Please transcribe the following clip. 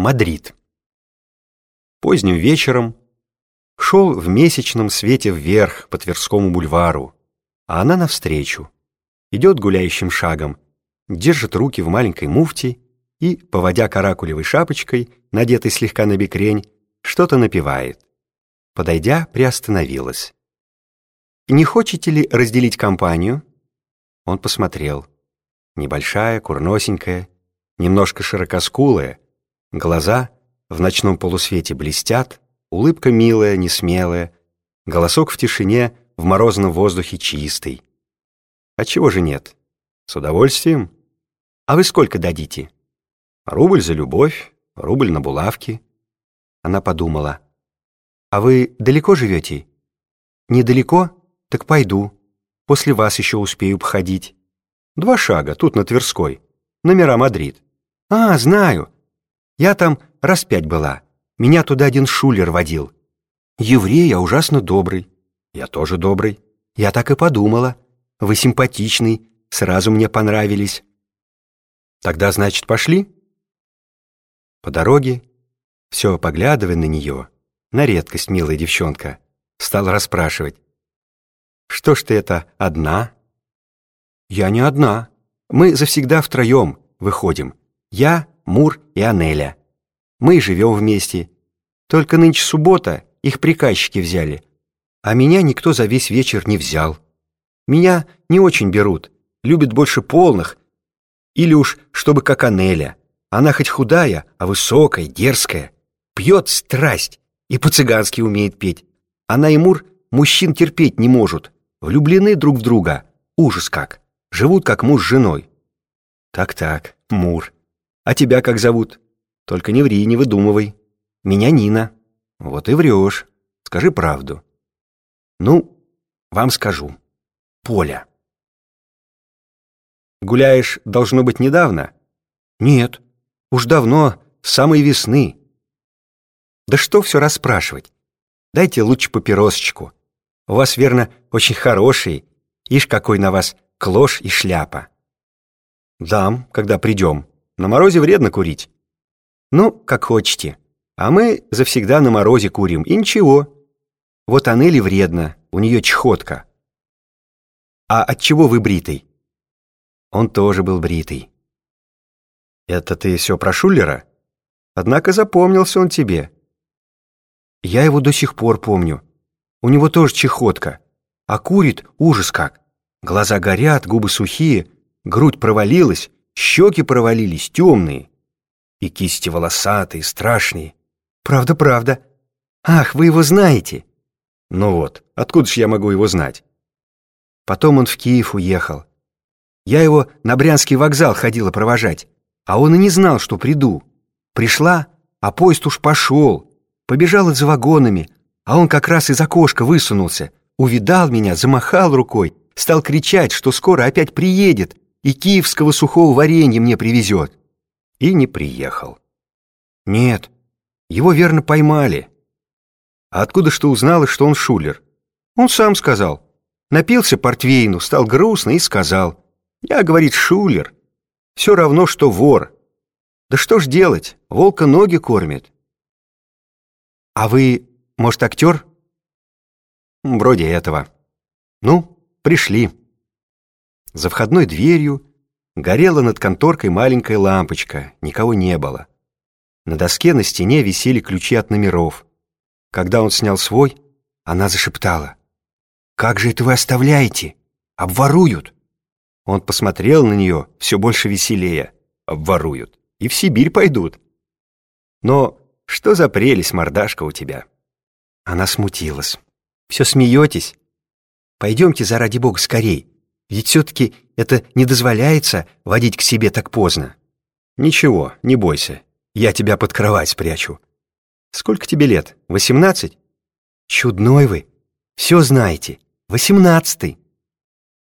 Мадрид. Поздним вечером шел в месячном свете вверх по Тверскому бульвару, а она навстречу. Идет гуляющим шагом, держит руки в маленькой муфте и, поводя каракулевой шапочкой, надетой слегка на бекрень, что-то напевает. Подойдя, приостановилась. «Не хочете ли разделить компанию?» Он посмотрел. Небольшая, курносенькая, немножко широкоскулая, глаза в ночном полусвете блестят, улыбка милая, несмелая, голосок в тишине, в морозном воздухе чистый. А чего же нет? С удовольствием. А вы сколько дадите? Рубль за любовь, рубль на булавки. Она подумала. А вы далеко живете? Недалеко? Так пойду. После вас еще успею походить. Два шага, тут на Тверской. Номера Мадрид. А, знаю. Я там раз пять была. Меня туда один шулер водил. Еврей, я ужасно добрый. Я тоже добрый. Я так и подумала. Вы симпатичный, сразу мне понравились. Тогда, значит, пошли? По дороге, все поглядывая на нее, на редкость милая девчонка, стал расспрашивать. Что ж ты это, одна? Я не одна. Мы завсегда втроем выходим. Я, Мур и Анеля. Мы живем вместе. Только нынче суббота, их приказчики взяли. А меня никто за весь вечер не взял. Меня не очень берут, любят больше полных. Или уж, чтобы как Анеля. Она хоть худая, а высокая, дерзкая. Пьет страсть и по-цыгански умеет петь. Она и Мур мужчин терпеть не может. Влюблены друг в друга. Ужас как. Живут как муж с женой. Так-так, Мур. А тебя как зовут? Только не ври, не выдумывай. Меня Нина. Вот и врешь. Скажи правду. Ну, вам скажу. Поля. Гуляешь, должно быть, недавно? Нет, уж давно, с самой весны. Да что все расспрашивать? Дайте лучше папиросочку. У вас, верно, очень хороший. Ишь, какой на вас клош и шляпа. Дам, когда придем. На морозе вредно курить. Ну, как хочете. А мы завсегда на морозе курим, и ничего. Вот Анели вредно, у нее чехотка. А от чего вы бритый? Он тоже был бритый. Это ты все про Шулера? Однако запомнился он тебе. Я его до сих пор помню. У него тоже чехотка. А курит ужас как. Глаза горят, губы сухие, грудь провалилась, щеки провалились, темные. И кисти волосатые, страшные. Правда, правда. Ах, вы его знаете. Ну вот, откуда ж я могу его знать? Потом он в Киев уехал. Я его на Брянский вокзал ходила провожать, а он и не знал, что приду. Пришла, а поезд уж пошел. Побежала за вагонами, а он как раз из окошка высунулся, увидал меня, замахал рукой, стал кричать, что скоро опять приедет, и киевского сухого варенья мне привезет. И не приехал. Нет, его верно поймали. А откуда что узнала, что он шулер? Он сам сказал. Напился портвейну, стал грустно и сказал. Я, говорит, шулер. Все равно, что вор. Да что ж делать, волка ноги кормит. А вы, может, актер? Вроде этого. Ну, пришли. За входной дверью горела над конторкой маленькая лампочка, никого не было. На доске на стене висели ключи от номеров. Когда он снял свой, она зашептала. «Как же это вы оставляете? Обворуют!» Он посмотрел на нее все больше веселее. «Обворуют. И в Сибирь пойдут». «Но что за прелесть, мордашка, у тебя?» Она смутилась. «Все смеетесь? Пойдемте, заради бога, скорей. Ведь все-таки это не дозволяется водить к себе так поздно. Ничего, не бойся. Я тебя под кровать спрячу. Сколько тебе лет? Восемнадцать? Чудной вы. Все знаете. Восемнадцатый.